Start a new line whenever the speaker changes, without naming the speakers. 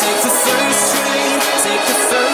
Take the first train, take the first